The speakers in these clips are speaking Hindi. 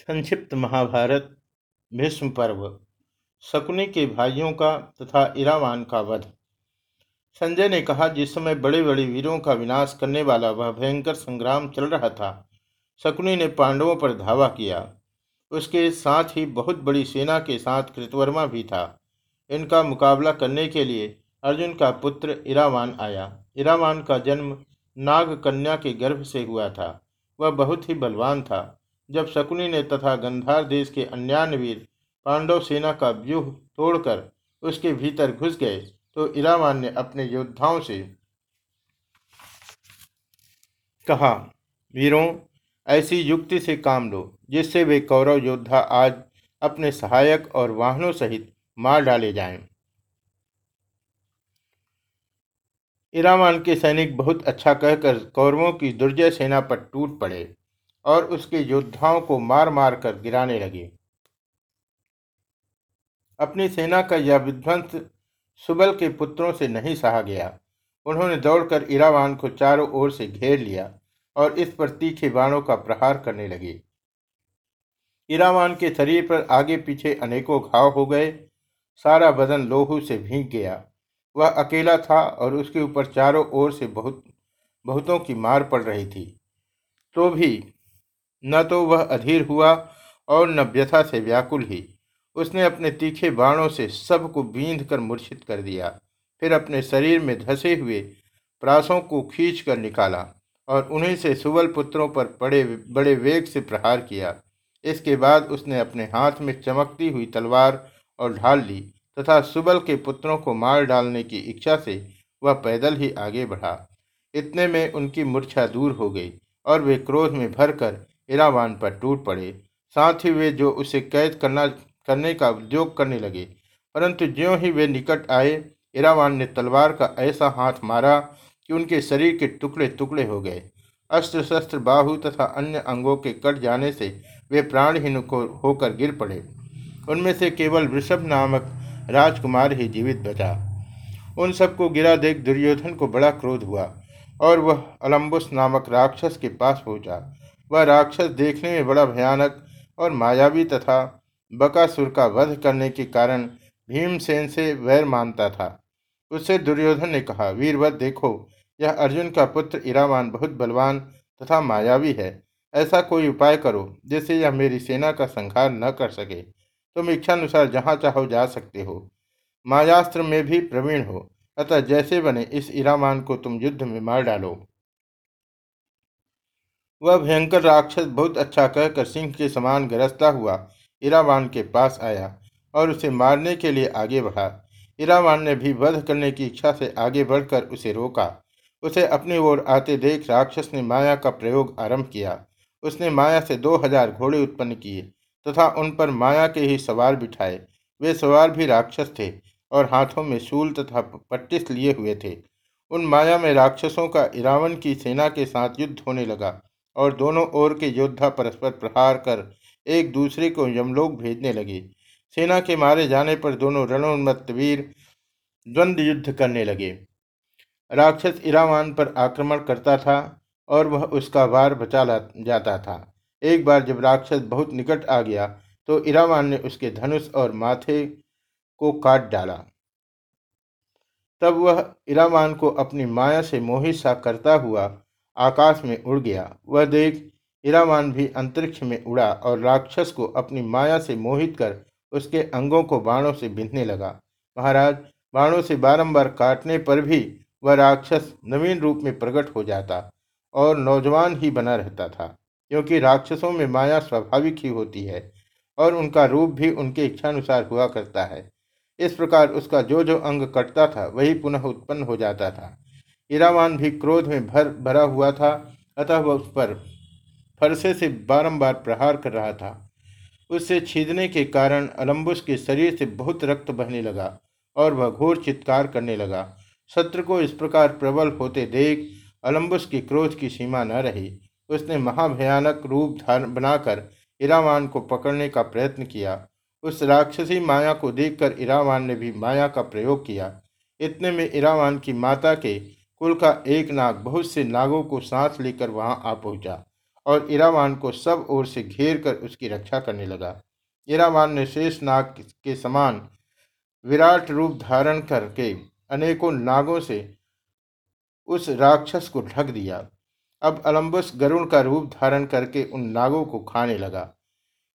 संक्षिप्त महाभारत, भीष्म पर्व, शकुनी के भाइयों का तथा इरावान का वध। संजय ने कहा, जिस समय बड़े बड़े वीरों का विनाश करने वाला वह भयंकर संग्राम चल रहा था, शकुनी ने पांडवों पर धावा किया। उसके साथ ही बहुत बड़ी सेना के साथ कृतवर्मा भी था। इनका मुकाबला करने के लिए अर्जुन का पुत्र इरावान आया। इरावान का जन्म नाग कन्या के गर्भ से हुआ था। वह बहुत ही बलवान था। जब शकुनी ने तथा गंधार देश के अन्यान्य वीर पांडव सेना का व्यूह तोड़कर उसके भीतर घुस गए तो इरावान ने अपने योद्धाओं से कहा, वीरों, ऐसी युक्ति से काम लो, जिससे वे कौरव योद्धा आज अपने सहायक और वाहनों सहित मार डाले जाएँ। इरामान के सैनिक बहुत अच्छा कहकर कौरवों की दुर्जय सेना पर टूट पड़े और उसके योद्धाओं को मार मार कर गिराने लगे। अपनी सेना का यह विध्वंस सुबल के पुत्रों से नहीं सहा गया। उन्होंने दौड़कर इरावान को चारों ओर से घेर लिया और इस पर तीखे बाणों का प्रहार करने लगे। इरावान के शरीर पर आगे पीछे अनेकों घाव हो गए। सारा बदन लोहू से भीग गया। वह अकेला था और उसके ऊपर चारों ओर से बहुत, बहुतों की मार पड़ रही थी। तो भी न तो वह अधीर हुआ और न व्यथा से व्याकुल ही। उसने अपने तीखे बाणों से सबको बींध कर मूर्छित कर दिया, फिर अपने शरीर में धसे हुए प्रासों को खींच कर निकाला और उन्हीं से सुबल पुत्रों पर पड़े, बड़े वेग से प्रहार किया। इसके बाद उसने अपने हाथ में चमकती हुई तलवार और ढाल ली तथा सुबल के पुत्रों को मार डालने की इच्छा से वह पैदल ही आगे बढ़ा। इतने में उनकी मूर्छा दूर हो गई और वे क्रोध में भरकर इरावान पर टूट पड़े। साथ ही वे जो उसे कैद करना, करने का उद्योग करने लगे, परंतु ज्यों ही वे निकट आए, इरावान ने तलवार का ऐसा हाथ मारा कि उनके शरीर के टुकड़े टुकड़े हो गए। अस्त्र शस्त्र बाहु तथा अन्य अंगों के कट जाने से वे प्राणहीन होकर गिर पड़े। उनमें से केवल वृषभ नामक राजकुमार ही जीवित बचा। उन सबको गिरा देख दुर्योधन को बड़ा क्रोध हुआ और वह अलम्बुस नामक राक्षस के पास पहुँचा। वह राक्षस देखने में बड़ा भयानक और मायावी तथा बकासुर का वध करने के कारण भीमसेन से वैर मानता था। उससे दुर्योधन ने कहा, वीरवत, देखो, यह अर्जुन का पुत्र इरावान बहुत बलवान तथा मायावी है। ऐसा कोई उपाय करो जिससे यह मेरी सेना का संहार न कर सके। तुम इच्छानुसार जहाँ चाहो जा सकते हो। मायास्त्र में भी प्रवीण हो। अतः जैसे बने इस इरामान को तुम युद्ध में मार डालो। वह भयंकर राक्षस बहुत अच्छा कहकर सिंह के समान गरजता हुआ। इरावान के पास आया और उसे मारने के लिए आगे बढ़ा। इरावान ने भी वध करने की इच्छा से आगे बढ़कर उसे रोका। उसे अपनी ओर आते देख राक्षस ने माया का प्रयोग आरंभ किया। उसने माया से दो हज़ार घोड़े उत्पन्न किए तथा उन पर माया के ही सवार बिठाए। वे सवार भी राक्षस थे और हाथों में शूल तथा पट्टिस लिए हुए थे। उन माया में राक्षसों का इरावन की सेना के साथ युद्ध होने लगा। और दोनों ओर के योद्धा परस्पर प्रहार कर एक दूसरे को यमलोक भेजने लगे। सेना के मारे जाने पर दोनों रणोन्मत्त वीर द्वंद्व युद्ध करने लगे। राक्षस इरावान पर आक्रमण करता था और वह उसका वार बचा जाता था। एक बार जब राक्षस बहुत निकट आ गया तो इरावान ने उसके धनुष और माथे को काट डाला। तब वह इरावान को अपनी माया से मोहित सा करता हुआ आकाश में उड़ गया। वह देख इरावान भी अंतरिक्ष में उड़ा और राक्षस को अपनी माया से मोहित कर उसके अंगों को बाणों से बिंधने लगा। महाराज, बाणों से बारंबार काटने पर भी वह राक्षस नवीन रूप में प्रकट हो जाता और नौजवान ही बना रहता था, क्योंकि राक्षसों में माया स्वाभाविक ही होती है और उनका रूप भी उनके इच्छानुसार हुआ करता है। इस प्रकार उसका जो जो अंग कटता था, वही पुनः उत्पन्न हो जाता था। ईरावान भी क्रोध में भर, भरा हुआ था, अतः वह उस पर फरसे से बारंबार प्रहार कर रहा था। उससे छीदने के कारण अलम्बुस के शरीर से बहुत रक्त बहने लगा और वह घोर चित्कार करने लगा। शत्रु को इस प्रकार प्रबल होते देख अलम्बुस की क्रोध की सीमा न रही। उसने महाभयानक रूप धारण बनाकर इरावान को पकड़ने का प्रयत्न किया। उस राक्षसी माया को देखकर इरावान ने भी माया का प्रयोग किया। इतने में इरावान की माता के कुल का एक नाग बहुत से नागों को सांस लेकर वहाँ आ पहुँचा और इरावान को सब ओर से घेर कर उसकी रक्षा करने लगा। इरावान ने शेष नाग के समान विराट रूप धारण करके अनेकों नागों से उस राक्षस को ढक दिया। अब अलम्बुस गरुण का रूप धारण करके उन नागों को खाने लगा।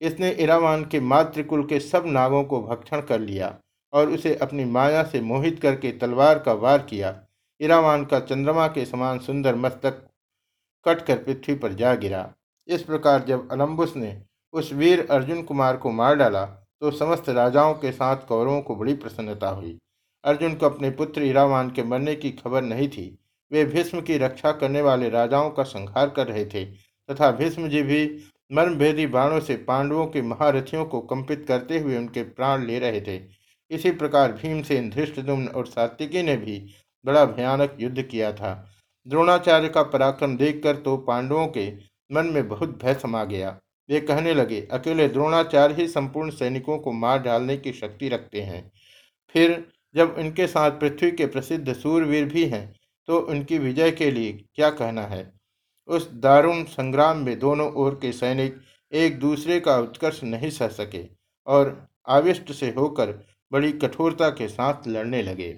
इसने इरावान के मातृकुल के सब नागों को भक्षण कर लिया और उसे अपनी माया से मोहित करके तलवार का वार किया। इरावान का चंद्रमा के समान सुंदर मस्तक कटकर पृथ्वी पर जा गिरा। इस प्रकार जब अलम्बुस ने उस वीर अर्जुन कुमार को मार डाला तो समस्त राजाओं के साथ कौरवों को बड़ी प्रसन्नता हुई। अर्जुन को अपने पुत्र इरावान के मरने की खबर नहीं थी। वे भीष्म की रक्षा करने वाले राजाओं का संहार कर रहे थे, तथा भीष्म जी भी मर्मभेदी बाणों से पांडवों के महारथियों को कंपित करते हुए उनके प्राण ले रहे थे। इसी प्रकार भीमसेन धृष्टदुम्न और सात्विकी ने भी बड़ा भयानक युद्ध किया था। द्रोणाचार्य का पराक्रम देखकर तो पांडवों के मन में बहुत भय समा गया। वे कहने लगे, अकेले द्रोणाचार्य ही संपूर्ण सैनिकों को मार डालने की शक्ति रखते हैं। फिर जब इनके साथ पृथ्वी के प्रसिद्ध सूरवीर भी हैं तो उनकी विजय के लिए क्या कहना है? उस दारुण संग्राम में दोनों ओर के सैनिक एक दूसरे का उत्कर्ष नहीं सह सके और आविष्ट से होकर बड़ी कठोरता के साथ लड़ने लगे।